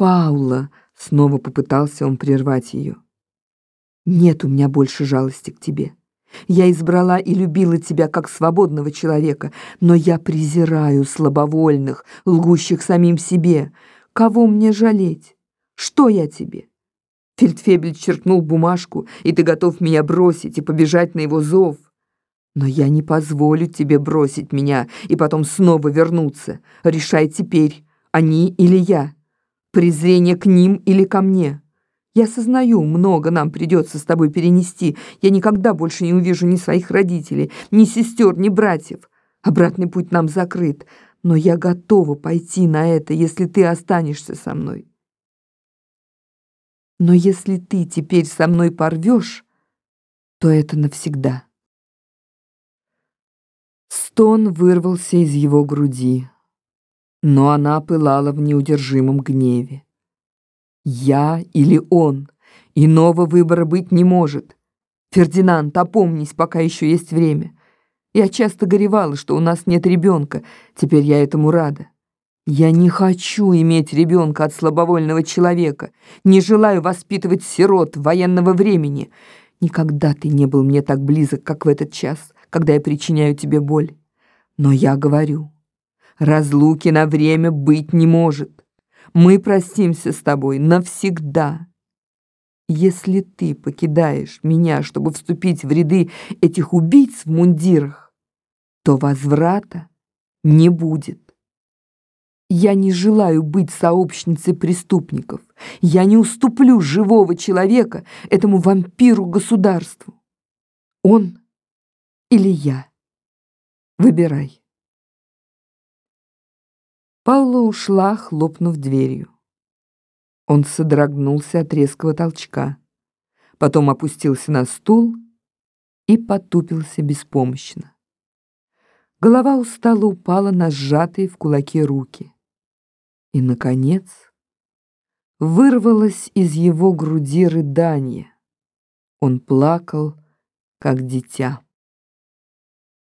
Паула!» — снова попытался он прервать ее. «Нет у меня больше жалости к тебе. Я избрала и любила тебя как свободного человека, но я презираю слабовольных, лгущих самим себе. Кого мне жалеть? Что я тебе?» Фельдфебель черкнул бумажку, и ты готов меня бросить и побежать на его зов. Но я не позволю тебе бросить меня и потом снова вернуться. Решай теперь, они или я. Презрение к ним или ко мне. Я сознаю, много нам придется с тобой перенести. Я никогда больше не увижу ни своих родителей, ни сестер, ни братьев. Обратный путь нам закрыт, но я готова пойти на это, если ты останешься со мной. Но если ты теперь со мной порвешь, то это навсегда. Стон вырвался из его груди, но она пылала в неудержимом гневе. Я или он, иного выбора быть не может. Фердинанд, опомнись, пока еще есть время. Я часто горевала, что у нас нет ребенка, теперь я этому рада. Я не хочу иметь ребенка от слабовольного человека, не желаю воспитывать сирот военного времени. Никогда ты не был мне так близок, как в этот час, когда я причиняю тебе боль. Но я говорю, разлуки на время быть не может. Мы простимся с тобой навсегда. Если ты покидаешь меня, чтобы вступить в ряды этих убийц в мундирах, то возврата не будет. Я не желаю быть сообщницей преступников. Я не уступлю живого человека этому вампиру-государству. Он или я? Выбирай. Паула ушла, хлопнув дверью. Он содрогнулся от резкого толчка, потом опустился на стул и потупился беспомощно. Голова устало упала на сжатые в кулаке руки. И, наконец, вырвалось из его груди рыдание. Он плакал, как дитя.